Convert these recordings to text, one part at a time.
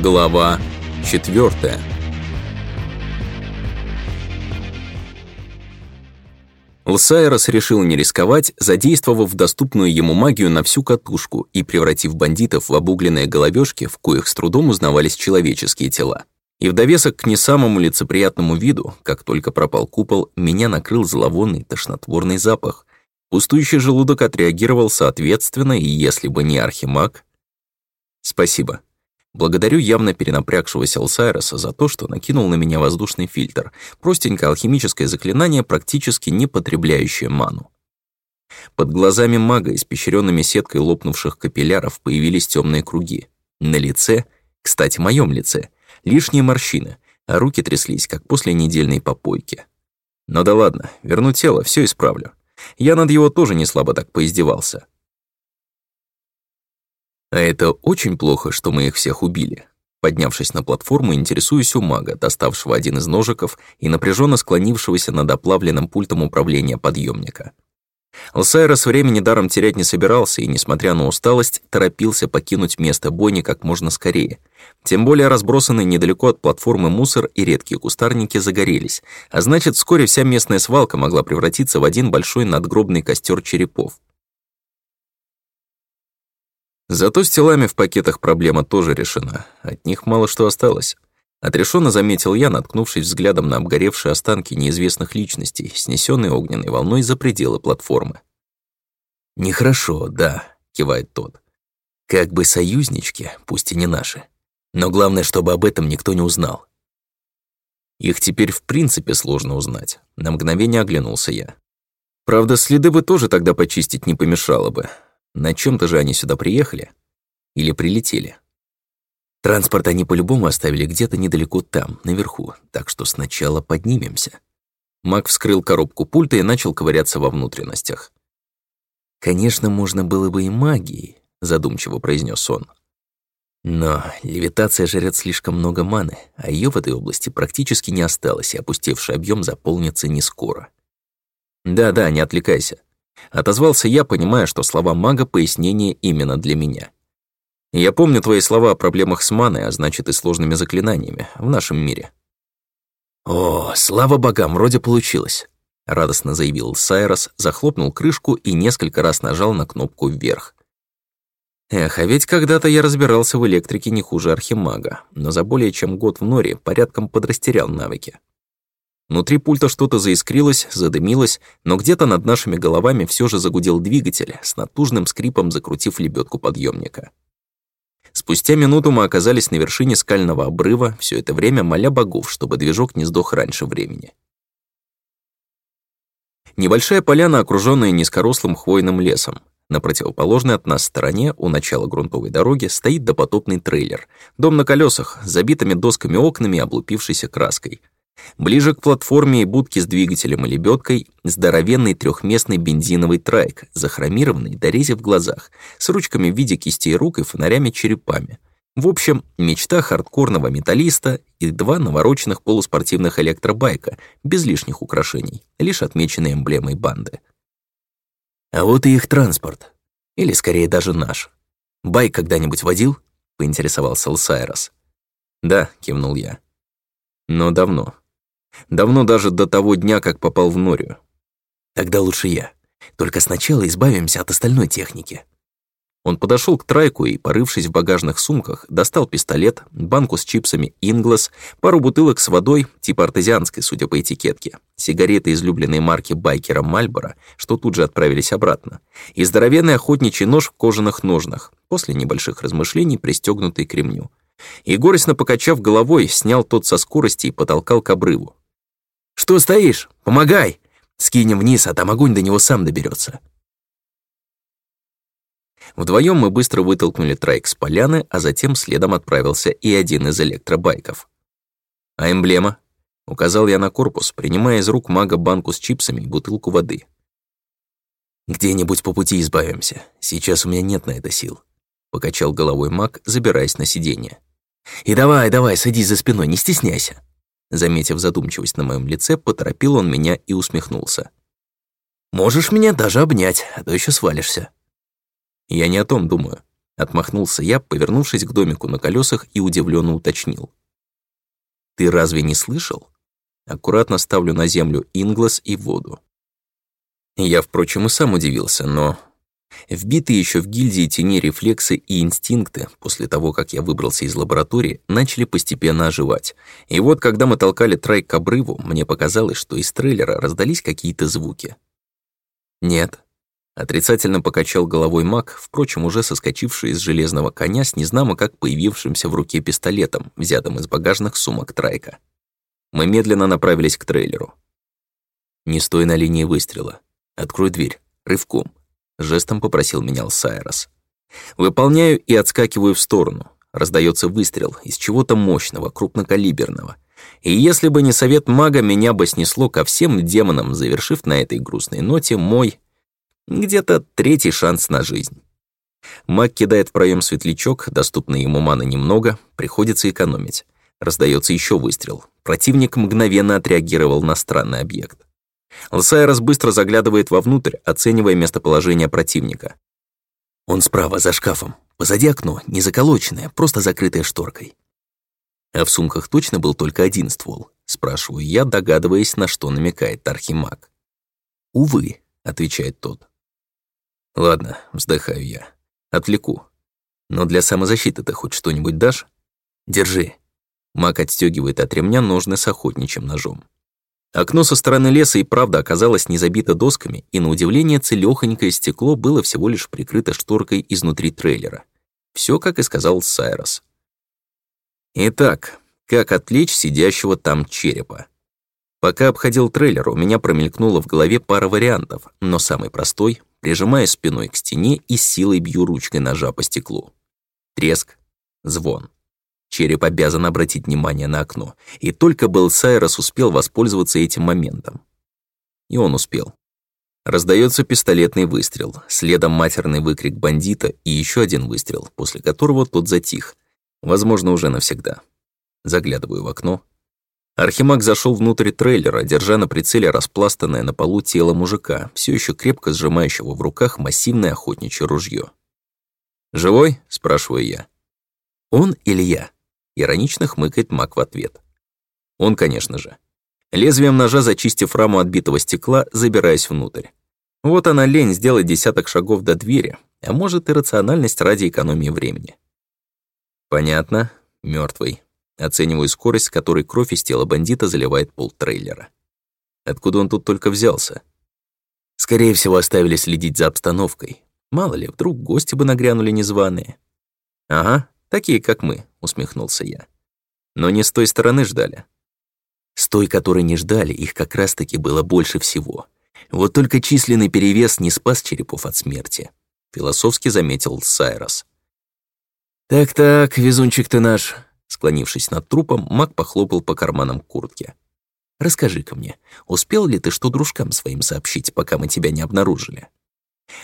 Глава 4 Лсайрос решил не рисковать, задействовав доступную ему магию на всю катушку и превратив бандитов в обугленные головешки, в коих с трудом узнавались человеческие тела. И в довесок к не самому лицеприятному виду, как только пропал купол, меня накрыл зловонный тошнотворный запах. Пустующий желудок отреагировал соответственно, и если бы не архимаг... «Спасибо», Благодарю явно перенапрягшегося Алсайроса за то, что накинул на меня воздушный фильтр, простенькое алхимическое заклинание, практически не потребляющее ману. Под глазами мага, испещренными сеткой лопнувших капилляров, появились темные круги. На лице, кстати, моем лице, лишние морщины, а руки тряслись, как после недельной попойки. Но да ладно, верну тело, все исправлю. Я над его тоже не слабо так поиздевался. А это очень плохо, что мы их всех убили. Поднявшись на платформу, интересуюсь у мага, доставшего один из ножиков и напряженно склонившегося над оплавленным пультом управления подъемника. Алсайрос времени даром терять не собирался и, несмотря на усталость, торопился покинуть место бойни как можно скорее. Тем более разбросанный недалеко от платформы мусор и редкие кустарники загорелись, а значит, вскоре вся местная свалка могла превратиться в один большой надгробный костер черепов. Зато с телами в пакетах проблема тоже решена. От них мало что осталось. Отрешенно заметил я, наткнувшись взглядом на обгоревшие останки неизвестных личностей, снесенные огненной волной за пределы платформы. «Нехорошо, да», — кивает тот. «Как бы союзнички, пусть и не наши. Но главное, чтобы об этом никто не узнал». «Их теперь в принципе сложно узнать», — на мгновение оглянулся я. «Правда, следы бы тоже тогда почистить не помешало бы. На чем-то же они сюда приехали. Или прилетели. Транспорт они по-любому оставили где-то недалеко там, наверху, так что сначала поднимемся. Мак вскрыл коробку пульта и начал ковыряться во внутренностях. «Конечно, можно было бы и магией», — задумчиво произнес он. Но левитация жрет слишком много маны, а ее в этой области практически не осталось, и опустевший объем заполнится не скоро. «Да-да, не отвлекайся. Отозвался я, понимая, что слова мага пояснение именно для меня. Я помню твои слова о проблемах с маной, а значит и сложными заклинаниями в нашем мире. «О, слава богам, вроде получилось», — радостно заявил Сайрос, захлопнул крышку и несколько раз нажал на кнопку «Вверх». Эх, а ведь когда-то я разбирался в электрике не хуже архимага, но за более чем год в норе порядком подрастерял навыки. Внутри пульта что-то заискрилось, задымилось, но где-то над нашими головами все же загудел двигатель, с натужным скрипом закрутив лебедку подъемника. Спустя минуту мы оказались на вершине скального обрыва, все это время моля богов, чтобы движок не сдох раньше времени. Небольшая поляна, окруженная низкорослым хвойным лесом. На противоположной от нас стороне, у начала грунтовой дороги, стоит допотопный трейлер. Дом на колесах, забитыми досками окнами и облупившейся краской — Ближе к платформе и будке с двигателем и лебедкой здоровенный трехместный бензиновый трайк, захромированный дорезе в глазах, с ручками в виде кистей рук и фонарями-черепами. В общем, мечта хардкорного металлиста и два навороченных полуспортивных электробайка, без лишних украшений, лишь отмеченные эмблемой банды. А вот и их транспорт. Или, скорее, даже наш. «Байк когда-нибудь водил?» — поинтересовался Лсайрос. «Да», — кивнул я. «Но давно. Давно даже до того дня, как попал в Норию. Тогда лучше я. Только сначала избавимся от остальной техники. Он подошел к трайку и, порывшись в багажных сумках, достал пистолет, банку с чипсами «Инглес», пару бутылок с водой, типа артезианской, судя по этикетке, сигареты излюбленной марки байкера «Мальборо», что тут же отправились обратно, и здоровенный охотничий нож в кожаных ножнах, после небольших размышлений, пристегнутый к ремню. Егорисна, покачав головой, снял тот со скорости и потолкал к обрыву. Что стоишь? Помогай! Скинем вниз, а там огонь до него сам доберется. Вдвоем мы быстро вытолкнули трайк с поляны, а затем следом отправился и один из электробайков. «А эмблема?» — указал я на корпус, принимая из рук мага банку с чипсами и бутылку воды. «Где-нибудь по пути избавимся. Сейчас у меня нет на это сил», — покачал головой маг, забираясь на сиденье. «И давай, давай, садись за спиной, не стесняйся». Заметив задумчивость на моем лице, поторопил он меня и усмехнулся. «Можешь меня даже обнять, а то еще свалишься». «Я не о том думаю», — отмахнулся я, повернувшись к домику на колесах и удивленно уточнил. «Ты разве не слышал?» Аккуратно ставлю на землю Инглас и воду. Я, впрочем, и сам удивился, но Вбитые еще в гильдии тени рефлексы и инстинкты, после того, как я выбрался из лаборатории, начали постепенно оживать. И вот, когда мы толкали трай к обрыву, мне показалось, что из трейлера раздались какие-то звуки. «Нет», Отрицательно покачал головой маг, впрочем, уже соскочивший из железного коня с незнамо как появившимся в руке пистолетом, взятым из багажных сумок Трайка. Мы медленно направились к трейлеру. «Не стой на линии выстрела. Открой дверь. Рывком. — жестом попросил меня Сайрос. Выполняю и отскакиваю в сторону. Раздается выстрел из чего-то мощного, крупнокалиберного. И если бы не совет мага, меня бы снесло ко всем демонам, завершив на этой грустной ноте мой... где-то третий шанс на жизнь. Маг кидает в проем светлячок, доступной ему маны немного, приходится экономить. Раздается еще выстрел. Противник мгновенно отреагировал на странный объект. Лысайрос быстро заглядывает вовнутрь, оценивая местоположение противника. Он справа, за шкафом. Позади окно, не заколоченное, просто закрытое шторкой. А в сумках точно был только один ствол, спрашиваю я, догадываясь, на что намекает Архимаг. «Увы», — отвечает тот. «Ладно», — вздыхаю я. «Отвлеку. Но для самозащиты ты хоть что-нибудь дашь? Держи». Мак отстегивает от ремня ножны с охотничьим ножом. Окно со стороны леса и правда оказалось не забито досками, и на удивление целёхонькое стекло было всего лишь прикрыто шторкой изнутри трейлера. Все, как и сказал Сайрос. Итак, как отвлечь сидящего там черепа? Пока обходил трейлер, у меня промелькнуло в голове пара вариантов, но самый простой — прижимая спиной к стене и силой бью ручкой ножа по стеклу. Треск, звон. Череп обязан обратить внимание на окно, и только был Сайрос успел воспользоваться этим моментом. И он успел. Раздается пистолетный выстрел, следом матерный выкрик бандита и еще один выстрел, после которого тот затих. Возможно, уже навсегда. Заглядываю в окно. Архимаг зашел внутрь трейлера, держа на прицеле распластанное на полу тело мужика, все еще крепко сжимающего в руках массивное охотничье ружье. «Живой?» – спрашиваю я. «Он или я?» Иронично хмыкает Мак в ответ. Он, конечно же. Лезвием ножа, зачистив раму отбитого стекла, забираясь внутрь. Вот она лень сделать десяток шагов до двери, а может и рациональность ради экономии времени. Понятно, мертвый. Оцениваю скорость, с которой кровь из тела бандита заливает пол трейлера. Откуда он тут только взялся? Скорее всего, оставили следить за обстановкой. Мало ли, вдруг гости бы нагрянули незваные. Ага, Такие, как мы», — усмехнулся я. «Но не с той стороны ждали». С той, которой не ждали, их как раз-таки было больше всего. Вот только численный перевес не спас черепов от смерти, — философски заметил Сайрос. «Так-так, везунчик ты наш», — склонившись над трупом, маг похлопал по карманам куртки. «Расскажи-ка мне, успел ли ты что дружкам своим сообщить, пока мы тебя не обнаружили?»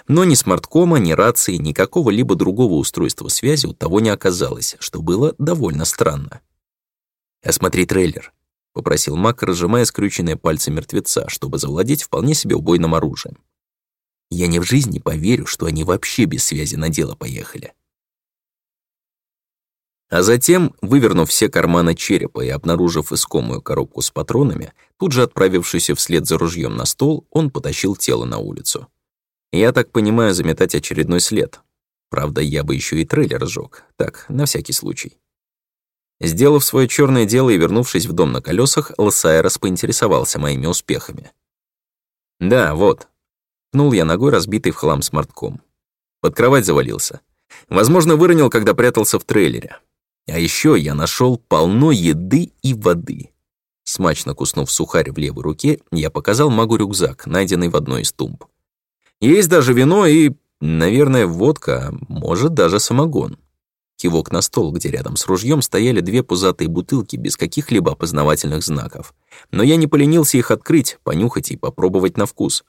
Но ни смарткома, ни рации, ни какого-либо другого устройства связи у того не оказалось, что было довольно странно. «А «Осмотри трейлер», — попросил Мак, разжимая скрюченные пальцы мертвеца, чтобы завладеть вполне себе убойным оружием. «Я ни в жизни поверю, что они вообще без связи на дело поехали». А затем, вывернув все карманы черепа и обнаружив искомую коробку с патронами, тут же отправившуюся вслед за ружьем на стол, он потащил тело на улицу. Я так понимаю, заметать очередной след. Правда, я бы еще и трейлер сжег. Так, на всякий случай. Сделав свое черное дело и вернувшись в дом на колесах, Лосайрос поинтересовался моими успехами. «Да, вот». Пнул я ногой разбитый в хлам смартком. Под кровать завалился. Возможно, выронил, когда прятался в трейлере. А еще я нашел полно еды и воды. Смачно куснув сухарь в левой руке, я показал магу рюкзак, найденный в одной из тумб. Есть даже вино и, наверное, водка, может, даже самогон». Кивок на стол, где рядом с ружьем стояли две пузатые бутылки без каких-либо опознавательных знаков. Но я не поленился их открыть, понюхать и попробовать на вкус.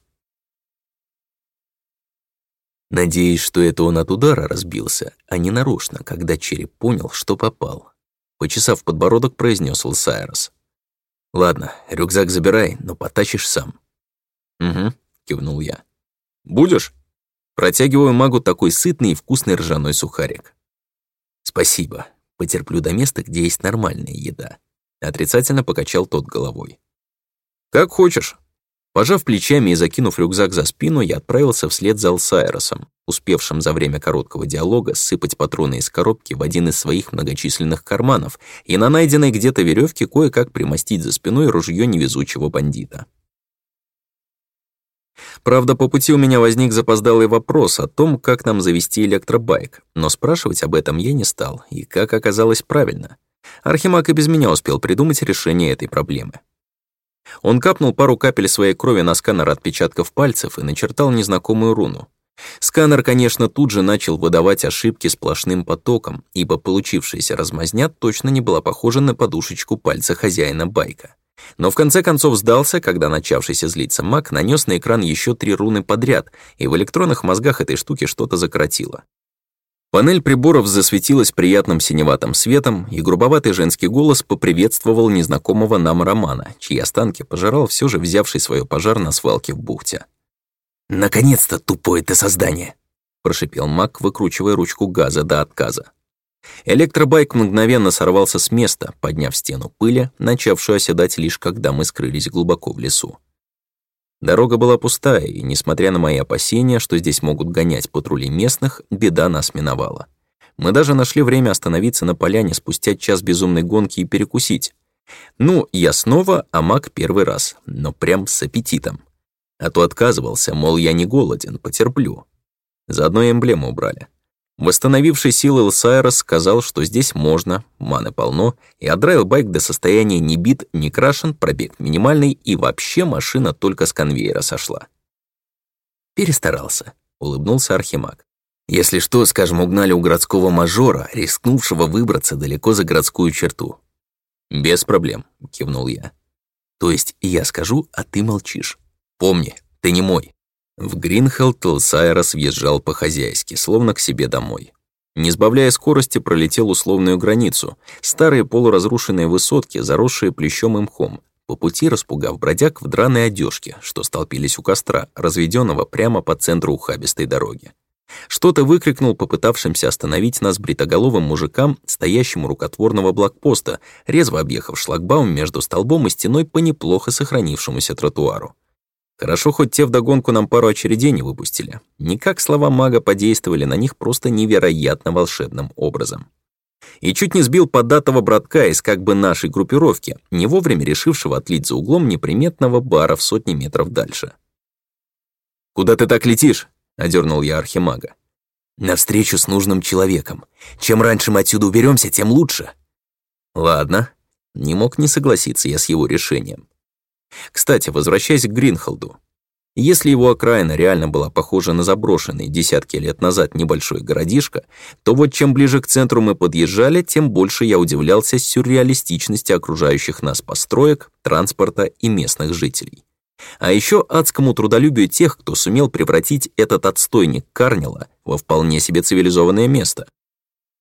Надеюсь, что это он от удара разбился, а не нарочно, когда череп понял, что попал. Почесав подбородок, произнес Лсайрос. «Ладно, рюкзак забирай, но потащишь сам». «Угу», — кивнул я. Будешь?» Протягиваю магу такой сытный и вкусный ржаной сухарик. «Спасибо. Потерплю до места, где есть нормальная еда». Отрицательно покачал тот головой. «Как хочешь». Пожав плечами и закинув рюкзак за спину, я отправился вслед за Алсайросом, успевшим за время короткого диалога сыпать патроны из коробки в один из своих многочисленных карманов и на найденной где-то веревке кое-как примостить за спиной ружье невезучего бандита. Правда, по пути у меня возник запоздалый вопрос о том, как нам завести электробайк, но спрашивать об этом я не стал, и, как оказалось, правильно. Архимаг и без меня успел придумать решение этой проблемы. Он капнул пару капель своей крови на сканер отпечатков пальцев и начертал незнакомую руну. Сканер, конечно, тут же начал выдавать ошибки сплошным потоком, ибо получившаяся размазня точно не была похожа на подушечку пальца хозяина байка. Но в конце концов сдался, когда начавшийся злиться маг нанес на экран еще три руны подряд, и в электронных мозгах этой штуки что-то закоротило. Панель приборов засветилась приятным синеватым светом, и грубоватый женский голос поприветствовал незнакомого нам Романа, чьи останки пожирал все же взявший свое пожар на свалке в бухте. «Наконец-то, тупое ты создание!» – прошипел маг, выкручивая ручку газа до отказа. Электробайк мгновенно сорвался с места, подняв стену пыли, начавшую оседать лишь когда мы скрылись глубоко в лесу. Дорога была пустая, и, несмотря на мои опасения, что здесь могут гонять патрули местных, беда нас миновала. Мы даже нашли время остановиться на поляне спустя час безумной гонки и перекусить. Ну, я снова, а маг первый раз, но прям с аппетитом. А то отказывался, мол, я не голоден, потерплю. Заодно эмблему убрали. Восстановивший силы Элсайра сказал, что здесь можно, маны полно, и отдраил байк до состояния не бит, не крашен, пробег минимальный, и вообще машина только с конвейера сошла. «Перестарался», — улыбнулся Архимаг. «Если что, скажем, угнали у городского мажора, рискнувшего выбраться далеко за городскую черту». «Без проблем», — кивнул я. «То есть я скажу, а ты молчишь. Помни, ты не мой, в Гринхелл Телсайрос въезжал по-хозяйски, словно к себе домой. Не сбавляя скорости, пролетел условную границу. Старые полуразрушенные высотки, заросшие плещом и мхом, по пути распугав бродяг в драной одежке, что столпились у костра, разведенного прямо по центру ухабистой дороги. Что-то выкрикнул попытавшимся остановить нас бритоголовым мужикам, стоящим у рукотворного блокпоста, резво объехав шлагбаум между столбом и стеной по неплохо сохранившемуся тротуару. Хорошо, хоть те вдогонку нам пару очередей не выпустили. Никак слова мага подействовали на них просто невероятно волшебным образом. И чуть не сбил податого братка из как бы нашей группировки, не вовремя решившего отлить за углом неприметного бара в сотни метров дальше. «Куда ты так летишь?» — одернул я архимага. «На встречу с нужным человеком. Чем раньше мы отсюда уберемся, тем лучше». «Ладно». Не мог не согласиться я с его решением. Кстати, возвращаясь к Гринхолду, если его окраина реально была похожа на заброшенный десятки лет назад небольшой городишко, то вот чем ближе к центру мы подъезжали, тем больше я удивлялся сюрреалистичности окружающих нас построек, транспорта и местных жителей. А еще адскому трудолюбию тех, кто сумел превратить этот отстойник Карнила во вполне себе цивилизованное место.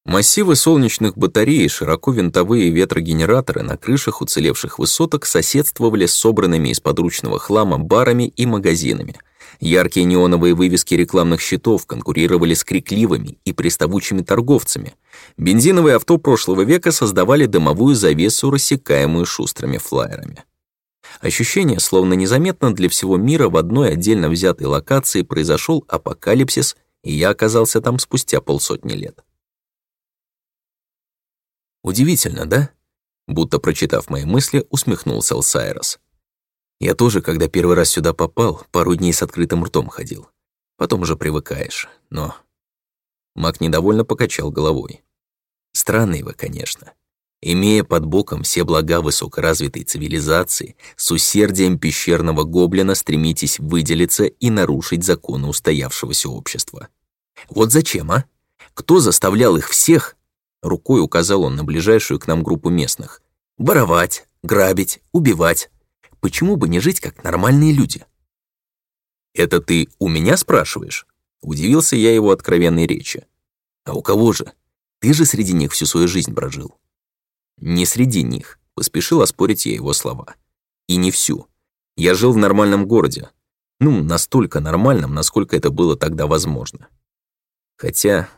Массивы солнечных батарей, широко винтовые ветрогенераторы на крышах уцелевших высоток соседствовали с собранными из подручного хлама барами и магазинами. Яркие неоновые вывески рекламных щитов конкурировали с крикливыми и приставучими торговцами. Бензиновые авто прошлого века создавали дымовую завесу, рассекаемую шустрыми флайерами. Ощущение, словно незаметно для всего мира в одной отдельно взятой локации произошел апокалипсис, и я оказался там спустя полсотни лет. Удивительно, да? Будто прочитав мои мысли, усмехнулся Алсайрос. Я тоже, когда первый раз сюда попал, пару дней с открытым ртом ходил. Потом уже привыкаешь, но... Мак недовольно покачал головой. Странные вы, конечно. Имея под боком все блага высокоразвитой цивилизации, с усердием пещерного гоблина стремитесь выделиться и нарушить законы устоявшегося общества. Вот зачем, а? Кто заставлял их всех Рукой указал он на ближайшую к нам группу местных. «Воровать, грабить, убивать. Почему бы не жить как нормальные люди?» «Это ты у меня спрашиваешь?» Удивился я его откровенной речи. «А у кого же? Ты же среди них всю свою жизнь прожил». «Не среди них», — поспешил оспорить я его слова. «И не всю. Я жил в нормальном городе. Ну, настолько нормальном, насколько это было тогда возможно. Хотя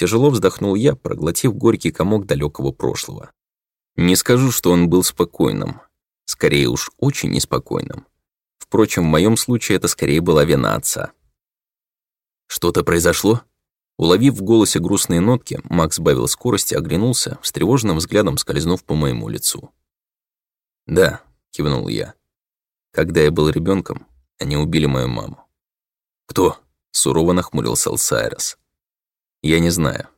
Тяжело вздохнул я, проглотив горький комок далекого прошлого. Не скажу, что он был спокойным. Скорее уж, очень неспокойным. Впрочем, в моем случае это скорее была вина отца. «Что-то произошло?» Уловив в голосе грустные нотки, Макс сбавил скорость и оглянулся, встревоженным взглядом скользнув по моему лицу. «Да», — кивнул я. «Когда я был ребенком, они убили мою маму». «Кто?» — сурово нахмурился Алсайрос. Я не знаю.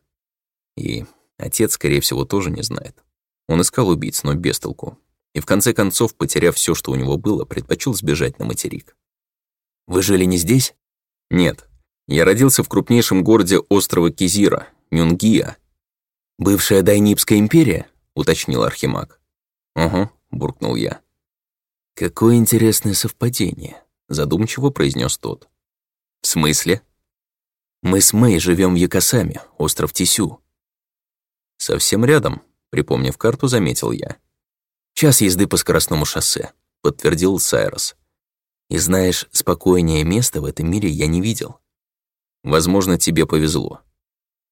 И отец, скорее всего, тоже не знает. Он искал убийц, но без толку. И в конце концов, потеряв все, что у него было, предпочел сбежать на материк. Вы жили не здесь? Нет. Я родился в крупнейшем городе острова Кизира, Нюнгия. Бывшая Дайнипская империя? уточнил Архимаг. Угу, буркнул я. Какое интересное совпадение, задумчиво произнес тот. В смысле? Мы с Мэй живем в Якосаме, остров Тисю». «Совсем рядом», — припомнив карту, заметил я. «Час езды по скоростному шоссе», — подтвердил Сайрос. «И знаешь, спокойнее места в этом мире я не видел». «Возможно, тебе повезло».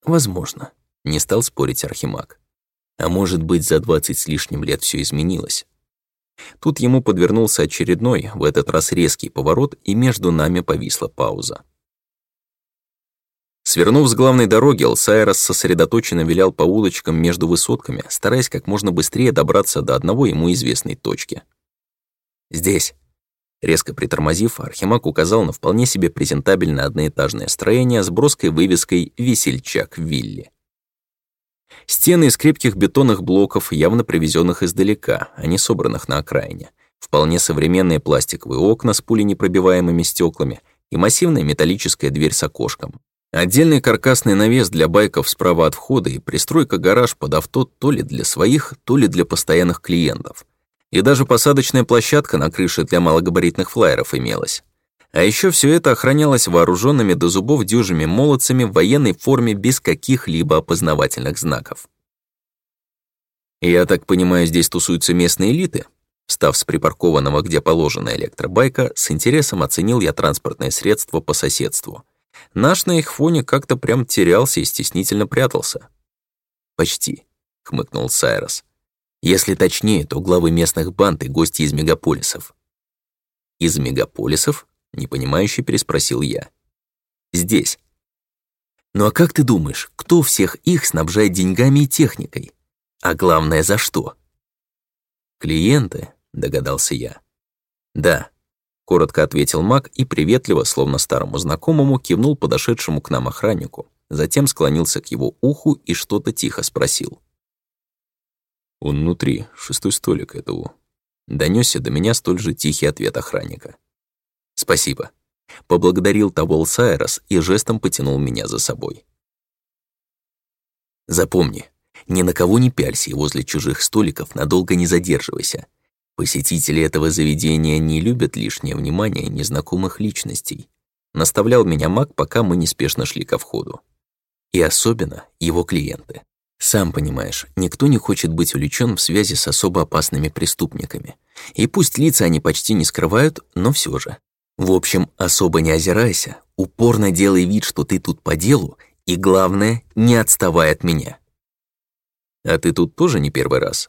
«Возможно», — не стал спорить Архимаг. «А может быть, за двадцать с лишним лет все изменилось». Тут ему подвернулся очередной, в этот раз резкий поворот, и между нами повисла пауза. Свернув с главной дороги, Алсайра сосредоточенно вилял по улочкам между высотками, стараясь как можно быстрее добраться до одного ему известной точки. «Здесь». Резко притормозив, Архимаг указал на вполне себе презентабельное одноэтажное строение с броской вывеской «Весельчак Вилли». Стены из крепких бетонных блоков, явно привезенных издалека, а не собранных на окраине. Вполне современные пластиковые окна с пуленепробиваемыми стеклами и массивная металлическая дверь с окошком. Отдельный каркасный навес для байков справа от входа и пристройка-гараж под авто то ли для своих, то ли для постоянных клиентов. И даже посадочная площадка на крыше для малогабаритных флайеров имелась. А еще все это охранялось вооруженными до зубов дюжими молодцами в военной форме без каких-либо опознавательных знаков. «Я так понимаю, здесь тусуются местные элиты?» Встав с припаркованного, где положено электробайка, с интересом оценил я транспортное средство по соседству. Наш на их фоне как-то прям терялся и стеснительно прятался. «Почти», — хмыкнул Сайрос. «Если точнее, то главы местных банд и гости из мегаполисов». «Из мегаполисов?» — непонимающе переспросил я. «Здесь». «Ну а как ты думаешь, кто всех их снабжает деньгами и техникой? А главное, за что?» «Клиенты», — догадался я. «Да, Коротко ответил маг и приветливо, словно старому знакомому, кивнул подошедшему к нам охраннику. Затем склонился к его уху и что-то тихо спросил. «Он внутри, шестой столик этого». Донёсся до меня столь же тихий ответ охранника. «Спасибо». Поблагодарил того Сайрос и жестом потянул меня за собой. «Запомни, ни на кого не пялься и возле чужих столиков надолго не задерживайся. Посетители этого заведения не любят лишнее внимание незнакомых личностей. Наставлял меня Мак, пока мы неспешно шли ко входу. И особенно его клиенты. Сам понимаешь, никто не хочет быть увлечен в связи с особо опасными преступниками. И пусть лица они почти не скрывают, но все же. В общем, особо не озирайся, упорно делай вид, что ты тут по делу, и главное, не отставай от меня. А ты тут тоже не первый раз?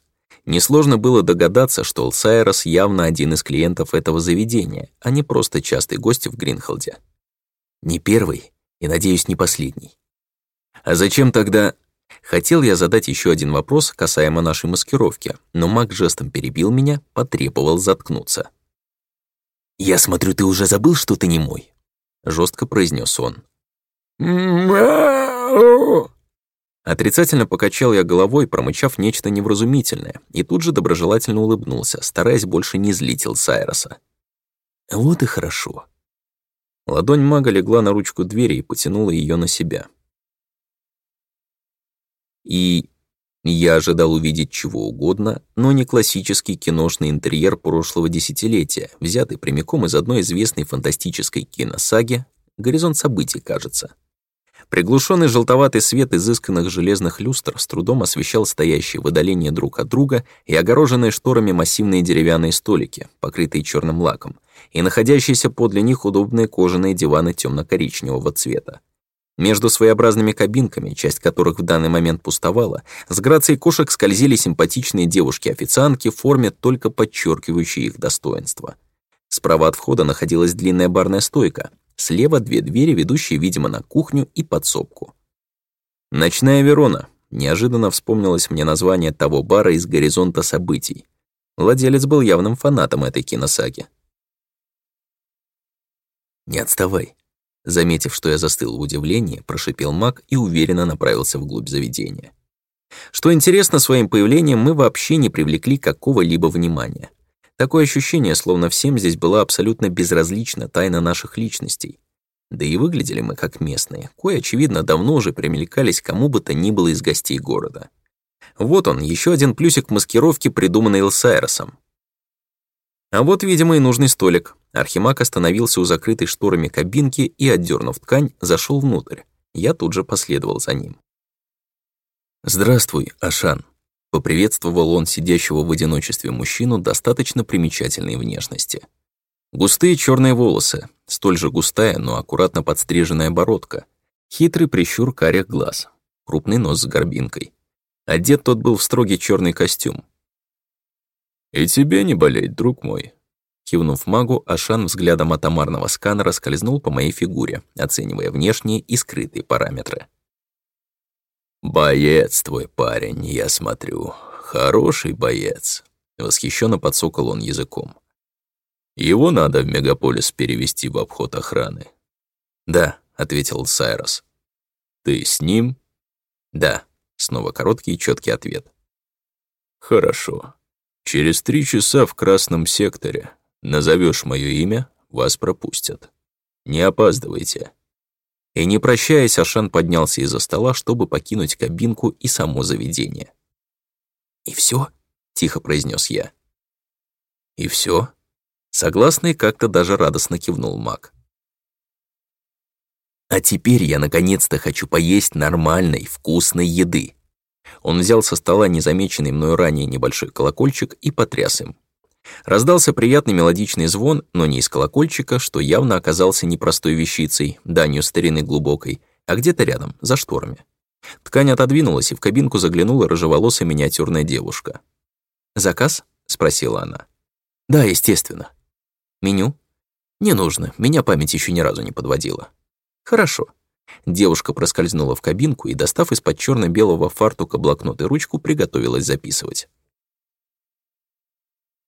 Несложно было догадаться, что Лсайрос явно один из клиентов этого заведения, а не просто частый гость в Гринхолде. Не первый и, надеюсь, не последний. А зачем тогда... Хотел я задать еще один вопрос касаемо нашей маскировки, но маг жестом перебил меня, потребовал заткнуться. «Я смотрю, ты уже забыл, что ты не мой», — жестко произнёс он. Отрицательно покачал я головой, промычав нечто невразумительное, и тут же доброжелательно улыбнулся, стараясь больше не злить Сайроса. «Вот и хорошо». Ладонь мага легла на ручку двери и потянула ее на себя. И я ожидал увидеть чего угодно, но не классический киношный интерьер прошлого десятилетия, взятый прямиком из одной известной фантастической киносаги «Горизонт событий», кажется. Приглушенный желтоватый свет изысканных железных люстр с трудом освещал стоящие в отдалении друг от друга и огороженные шторами массивные деревянные столики, покрытые черным лаком, и находящиеся подле них удобные кожаные диваны темно-коричневого цвета. Между своеобразными кабинками, часть которых в данный момент пустовала, с грацией кошек скользили симпатичные девушки-официантки в форме, только подчеркивающие их достоинство. Справа от входа находилась длинная барная стойка, Слева две двери, ведущие, видимо, на кухню и подсобку. «Ночная Верона», — неожиданно вспомнилось мне название того бара из «Горизонта событий». Владелец был явным фанатом этой киносаги. «Не отставай», — заметив, что я застыл в удивлении, прошипел маг и уверенно направился вглубь заведения. Что интересно, своим появлением мы вообще не привлекли какого-либо внимания. Такое ощущение, словно всем здесь была абсолютно безразлична тайна наших личностей. Да и выглядели мы как местные, кое, очевидно, давно уже примелькались кому бы то ни было из гостей города. Вот он, еще один плюсик маскировки, придуманный Лсайросом. А вот, видимо, и нужный столик. Архимаг остановился у закрытой шторами кабинки и, отдёрнув ткань, зашёл внутрь. Я тут же последовал за ним. «Здравствуй, Ашан», Поприветствовал он сидящего в одиночестве мужчину достаточно примечательной внешности. Густые черные волосы, столь же густая, но аккуратно подстриженная бородка, хитрый прищур карих глаз, крупный нос с горбинкой. Одет тот был в строгий черный костюм. «И тебе не болеть, друг мой», Кивнув магу, Ашан взглядом атомарного сканера скользнул по моей фигуре, оценивая внешние и скрытые параметры. «Боец твой парень, я смотрю. Хороший боец», — восхищенно подсокал он языком. «Его надо в мегаполис перевести в обход охраны». «Да», — ответил Сайрос. «Ты с ним?» «Да», — снова короткий и четкий ответ. «Хорошо. Через три часа в красном секторе. Назовешь мое имя, вас пропустят. Не опаздывайте». И не прощаясь, Ашан поднялся из-за стола, чтобы покинуть кабинку и само заведение. «И все? тихо произнес я. «И все? Согласный как-то даже радостно кивнул маг. «А теперь я наконец-то хочу поесть нормальной, вкусной еды». Он взял со стола незамеченный мною ранее небольшой колокольчик и потряс им. Раздался приятный мелодичный звон, но не из колокольчика, что явно оказался непростой вещицей, данью старины глубокой, а где-то рядом, за шторами. Ткань отодвинулась, и в кабинку заглянула рыжеволосая миниатюрная девушка. «Заказ?» — спросила она. «Да, естественно». «Меню?» «Не нужно, меня память еще ни разу не подводила». «Хорошо». Девушка проскользнула в кабинку и, достав из-под черно белого фартука блокнот и ручку, приготовилась записывать.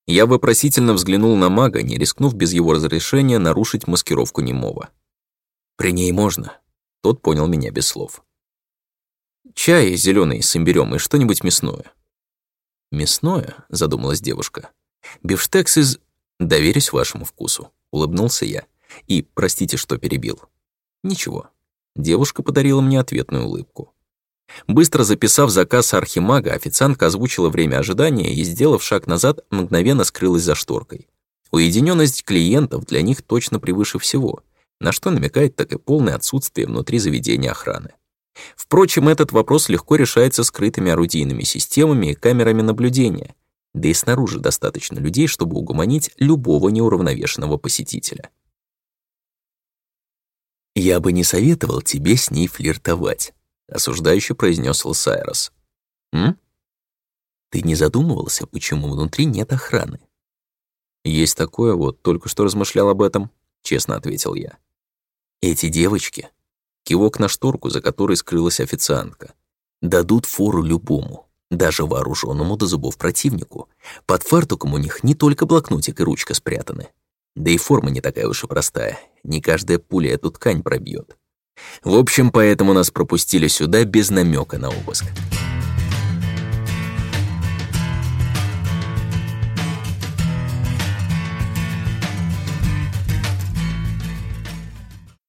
Я вопросительно взглянул на мага, не рискнув без его разрешения нарушить маскировку немого. «При ней можно». Тот понял меня без слов. «Чай зеленый с имбирём и что-нибудь мясное». «Мясное?» — задумалась девушка. «Бифштекс из...» «Доверюсь вашему вкусу», — улыбнулся я. «И простите, что перебил». «Ничего». Девушка подарила мне ответную улыбку. Быстро записав заказ архимага, официантка озвучила время ожидания и, сделав шаг назад, мгновенно скрылась за шторкой. Уединенность клиентов для них точно превыше всего, на что намекает так и полное отсутствие внутри заведения охраны. Впрочем, этот вопрос легко решается скрытыми орудийными системами и камерами наблюдения, да и снаружи достаточно людей, чтобы угомонить любого неуравновешенного посетителя. «Я бы не советовал тебе с ней флиртовать», осуждающе произнес Лосайрос. «М? Ты не задумывался, почему внутри нет охраны?» «Есть такое, вот только что размышлял об этом», — честно ответил я. «Эти девочки...» — кивок на шторку, за которой скрылась официантка. «Дадут фору любому, даже вооруженному до зубов противнику. Под фартуком у них не только блокнотик и ручка спрятаны. Да и форма не такая уж и простая, не каждая пуля эту ткань пробьет. В общем, поэтому нас пропустили сюда без намека на обыск.